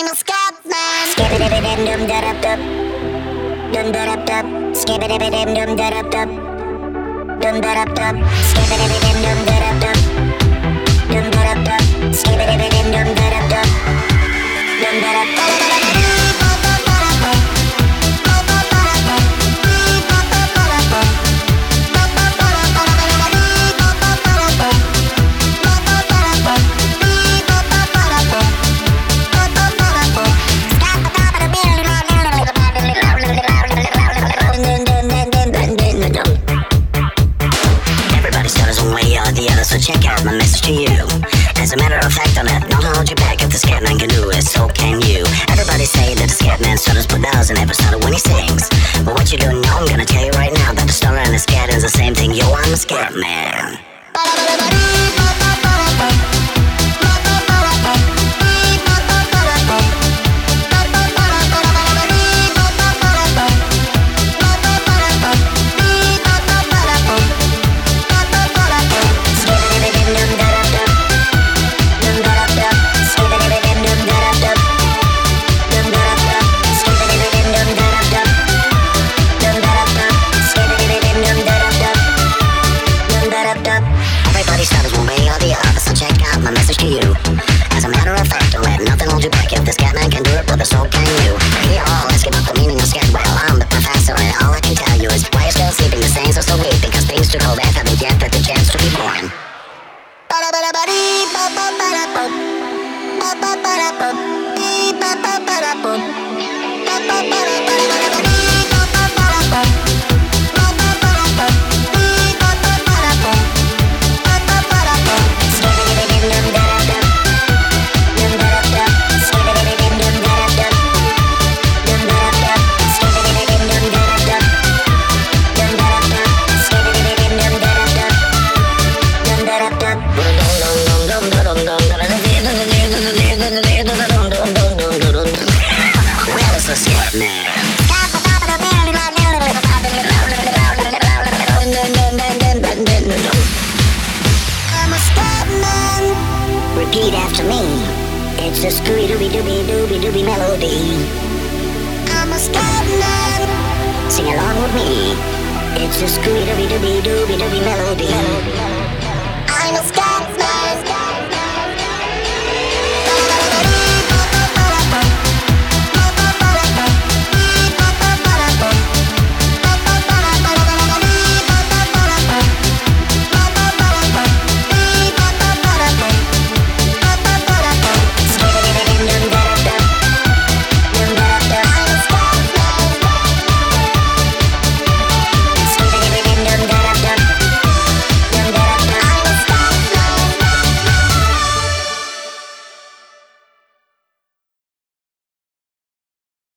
I'm a scat man. Skibbity dum da dum dum. Dum da dum dum. Skibbity dum da dum dum. Dum da dum dum. Skibbity dum da dum dum. Dum da dum dum. So check out my message to you. As a matter of fact, let not hold you back if the scat man can do it, so can you. Everybody say that the scat man stutters but doesn't ever stutter when he sings. But what you don't know, I'm gonna tell you right now that the stutter and the scat is the same thing. Yo, I'm a scat Burn It's a scooby dooby dooby dooby dooby melody. I'm a scat man. Sing along with me. It's a scooby dooby dooby dooby dooby melody. I'm a scat